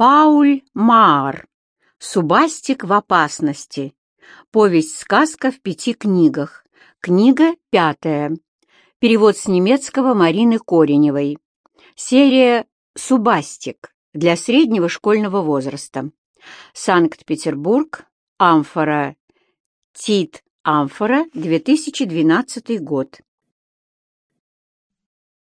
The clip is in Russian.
Пауль Маар. Субастик в опасности. Повесть-сказка в пяти книгах. Книга пятая. Перевод с немецкого Марины Кореневой. Серия «Субастик» для среднего школьного возраста. Санкт-Петербург. Амфора. Тит. Амфора. 2012 год.